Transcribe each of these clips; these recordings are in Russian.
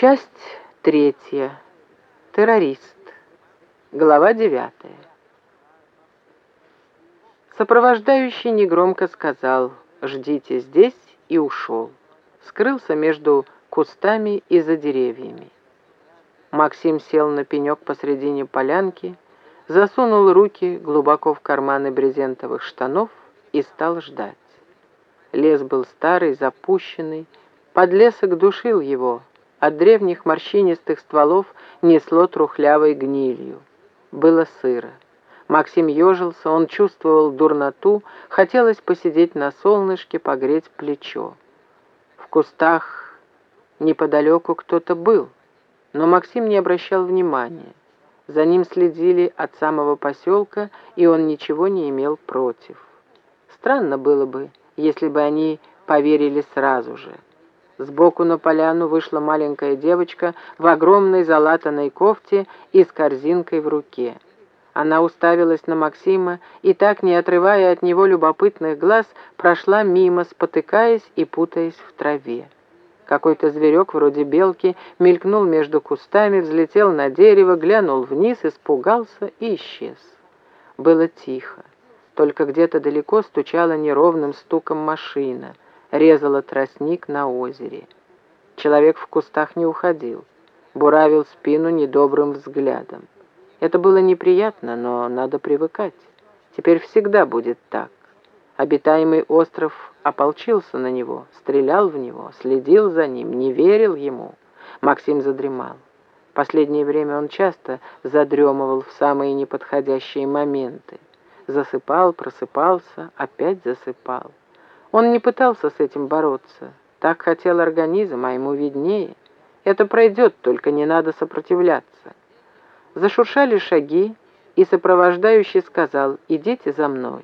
Часть третья. Террорист. Глава девятая. Сопровождающий негромко сказал «Ждите здесь» и ушел. Скрылся между кустами и за деревьями. Максим сел на пенек посредине полянки, засунул руки глубоко в карманы брезентовых штанов и стал ждать. Лес был старый, запущенный, подлесок душил его, от древних морщинистых стволов несло трухлявой гнилью. Было сыро. Максим ежился, он чувствовал дурноту, хотелось посидеть на солнышке, погреть плечо. В кустах неподалеку кто-то был, но Максим не обращал внимания. За ним следили от самого поселка, и он ничего не имел против. Странно было бы, если бы они поверили сразу же. Сбоку на поляну вышла маленькая девочка в огромной залатанной кофте и с корзинкой в руке. Она уставилась на Максима и, так не отрывая от него любопытных глаз, прошла мимо, спотыкаясь и путаясь в траве. Какой-то зверек вроде белки мелькнул между кустами, взлетел на дерево, глянул вниз, испугался и исчез. Было тихо. Только где-то далеко стучала неровным стуком машина — резала тростник на озере. Человек в кустах не уходил, буравил спину недобрым взглядом. Это было неприятно, но надо привыкать. Теперь всегда будет так. Обитаемый остров ополчился на него, стрелял в него, следил за ним, не верил ему. Максим задремал. Последнее время он часто задремывал в самые неподходящие моменты. Засыпал, просыпался, опять засыпал. Он не пытался с этим бороться. Так хотел организм, а ему виднее. Это пройдет, только не надо сопротивляться. Зашуршали шаги, и сопровождающий сказал «Идите за мной».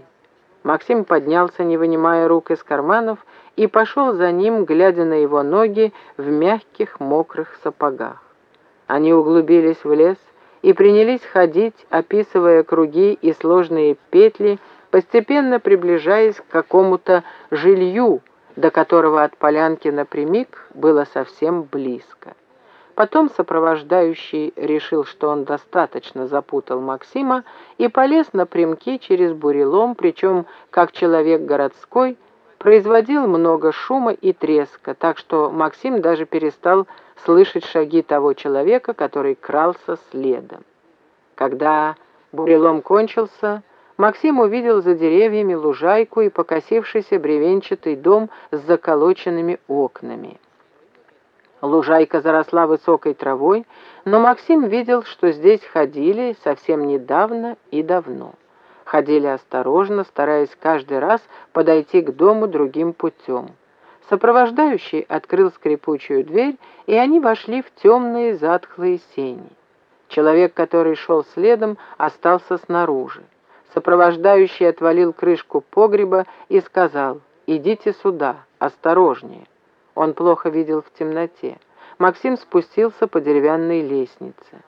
Максим поднялся, не вынимая рук из карманов, и пошел за ним, глядя на его ноги в мягких мокрых сапогах. Они углубились в лес и принялись ходить, описывая круги и сложные петли, постепенно приближаясь к какому-то жилью, до которого от полянки напрямик было совсем близко. Потом сопровождающий решил, что он достаточно запутал Максима и полез напрямки через бурелом, причем, как человек городской, производил много шума и треска, так что Максим даже перестал слышать шаги того человека, который крался следом. Когда бурелом кончился, Максим увидел за деревьями лужайку и покосившийся бревенчатый дом с заколоченными окнами. Лужайка заросла высокой травой, но Максим видел, что здесь ходили совсем недавно и давно. Ходили осторожно, стараясь каждый раз подойти к дому другим путем. Сопровождающий открыл скрипучую дверь, и они вошли в темные затхлые сени. Человек, который шел следом, остался снаружи. Сопровождающий отвалил крышку погреба и сказал, «Идите сюда, осторожнее». Он плохо видел в темноте. Максим спустился по деревянной лестнице.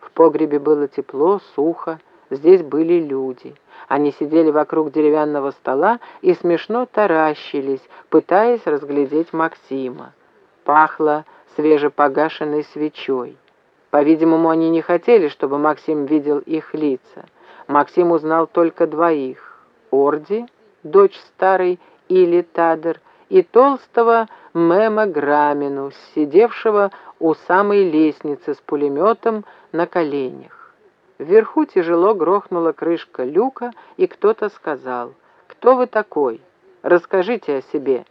В погребе было тепло, сухо, здесь были люди. Они сидели вокруг деревянного стола и смешно таращились, пытаясь разглядеть Максима. Пахло свежепогашенной свечой. По-видимому, они не хотели, чтобы Максим видел их лица. Максим узнал только двоих — Орди, дочь старой Или Тадер, и толстого Мема Грамину, сидевшего у самой лестницы с пулеметом на коленях. Вверху тяжело грохнула крышка люка, и кто-то сказал, «Кто вы такой? Расскажите о себе».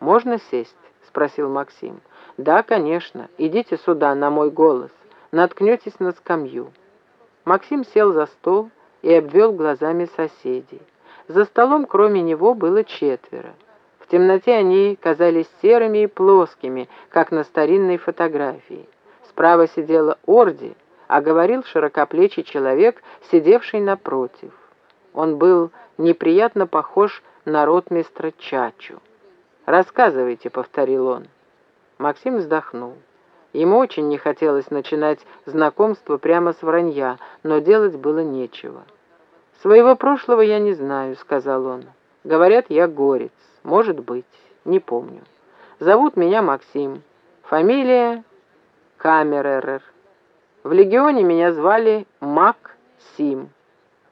«Можно сесть?» — спросил Максим. «Да, конечно. Идите сюда, на мой голос. Наткнетесь на скамью». Максим сел за стол и обвел глазами соседей. За столом кроме него было четверо. В темноте они казались серыми и плоскими, как на старинной фотографии. Справа сидела Орди, а говорил широкоплечий человек, сидевший напротив. Он был неприятно похож на ротмистра Чачу. «Рассказывайте», — повторил он. Максим вздохнул. Ему очень не хотелось начинать знакомство прямо с вранья, но делать было нечего. «Своего прошлого я не знаю», — сказал он. «Говорят, я горец. Может быть, не помню. Зовут меня Максим. Фамилия Камеререр. В легионе меня звали Мак Сим.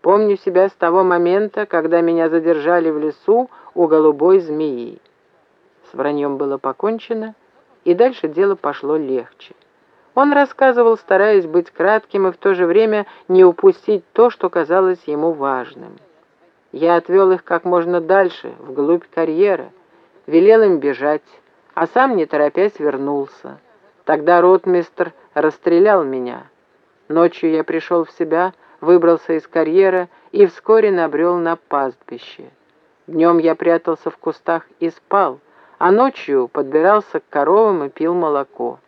Помню себя с того момента, когда меня задержали в лесу у голубой змеи. С враньем было покончено, и дальше дело пошло легче. Он рассказывал, стараясь быть кратким и в то же время не упустить то, что казалось ему важным. Я отвел их как можно дальше, вглубь карьера, велел им бежать, а сам, не торопясь, вернулся. Тогда ротмистр расстрелял меня. Ночью я пришел в себя, выбрался из карьера и вскоре набрел на пастбище. Днем я прятался в кустах и спал, а ночью подбирался к коровам и пил молоко.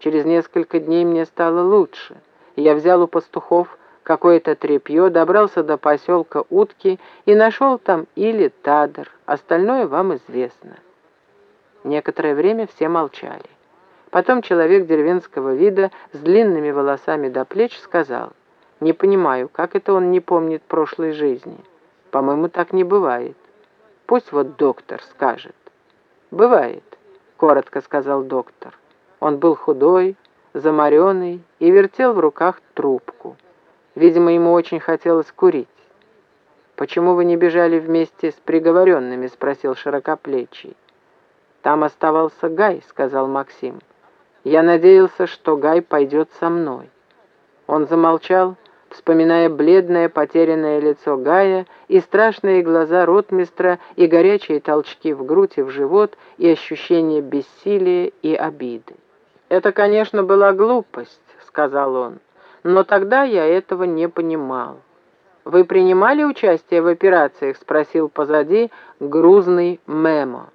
Через несколько дней мне стало лучше. Я взял у пастухов какое-то тряпье, добрался до поселка Утки и нашел там или Тадр. Остальное вам известно. Некоторое время все молчали. Потом человек деревенского вида с длинными волосами до плеч сказал, «Не понимаю, как это он не помнит прошлой жизни? По-моему, так не бывает. Пусть вот доктор скажет». «Бывает», — коротко сказал доктор. Он был худой, замаренный и вертел в руках трубку. Видимо, ему очень хотелось курить. «Почему вы не бежали вместе с приговоренными?» — спросил широкоплечий. «Там оставался Гай», — сказал Максим. «Я надеялся, что Гай пойдет со мной». Он замолчал, вспоминая бледное, потерянное лицо Гая и страшные глаза ротмистра, и горячие толчки в грудь и в живот, и ощущение бессилия и обиды. «Это, конечно, была глупость», — сказал он но тогда я этого не понимал. «Вы принимали участие в операциях?» — спросил позади грузный Мемо.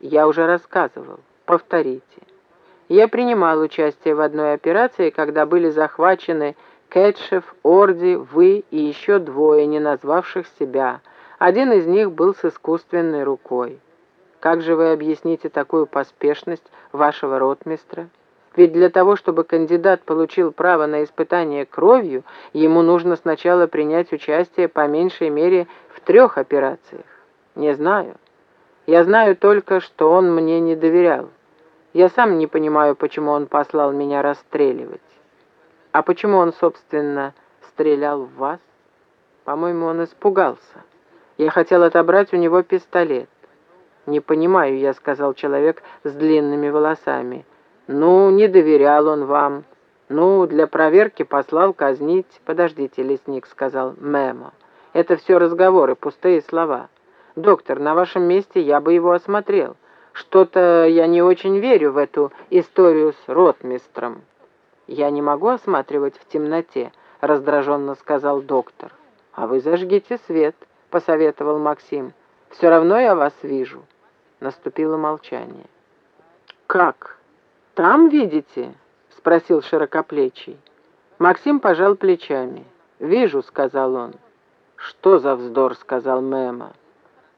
«Я уже рассказывал. Повторите». Я принимал участие в одной операции, когда были захвачены Кетшев, Орди, вы и еще двое, не назвавших себя. Один из них был с искусственной рукой. Как же вы объясните такую поспешность вашего ротмистра? Ведь для того, чтобы кандидат получил право на испытание кровью, ему нужно сначала принять участие по меньшей мере в трех операциях. Не знаю. Я знаю только, что он мне не доверял. Я сам не понимаю, почему он послал меня расстреливать. А почему он, собственно, стрелял в вас? По-моему, он испугался. Я хотел отобрать у него пистолет. «Не понимаю», — я сказал человек с длинными волосами. «Ну, не доверял он вам. Ну, для проверки послал казнить...» «Подождите, лесник», — сказал Мемо. «Это все разговоры, пустые слова. Доктор, на вашем месте я бы его осмотрел. Что-то я не очень верю в эту историю с ротмистром». «Я не могу осматривать в темноте», — раздраженно сказал доктор. «А вы зажгите свет», — посоветовал Максим. «Все равно я вас вижу». Наступило молчание. «Как?» «Там видите?» — спросил широкоплечий. Максим пожал плечами. «Вижу», — сказал он. «Что за вздор?» — сказал Мэма.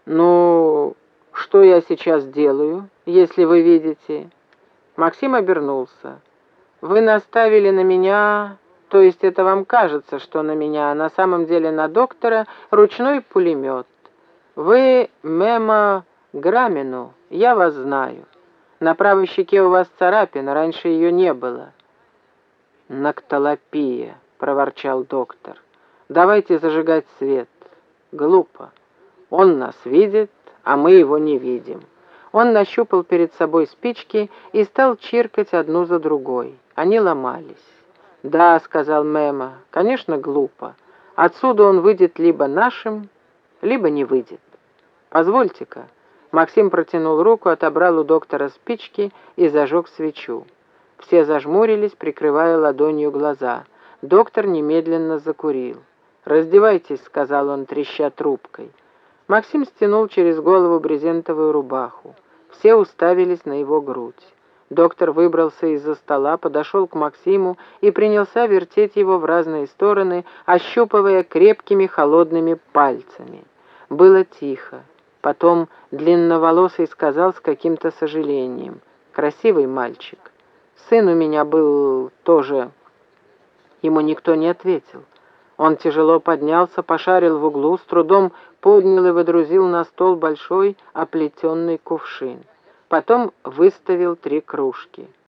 «Ну, что я сейчас делаю, если вы видите?» Максим обернулся. «Вы наставили на меня, то есть это вам кажется, что на меня, а на самом деле на доктора, ручной пулемет. Вы, Мэма Грамину, я вас знаю. На правой щеке у вас царапина, раньше ее не было». «Нактолопия», — проворчал доктор. «Давайте зажигать свет». «Глупо. Он нас видит, а мы его не видим». Он нащупал перед собой спички и стал чиркать одну за другой. Они ломались. «Да», — сказал Мема, — «конечно, глупо. Отсюда он выйдет либо нашим, либо не выйдет. Позвольте-ка». Максим протянул руку, отобрал у доктора спички и зажег свечу. Все зажмурились, прикрывая ладонью глаза. Доктор немедленно закурил. «Раздевайтесь», — сказал он, треща трубкой. Максим стянул через голову брезентовую рубаху. Все уставились на его грудь. Доктор выбрался из-за стола, подошел к Максиму и принялся вертеть его в разные стороны, ощупывая крепкими холодными пальцами. Было тихо. Потом длинноволосый сказал с каким-то сожалением. «Красивый мальчик. Сын у меня был тоже...» Ему никто не ответил. Он тяжело поднялся, пошарил в углу, с трудом поднял и выдрузил на стол большой оплетенный кувшин. Потом выставил три кружки.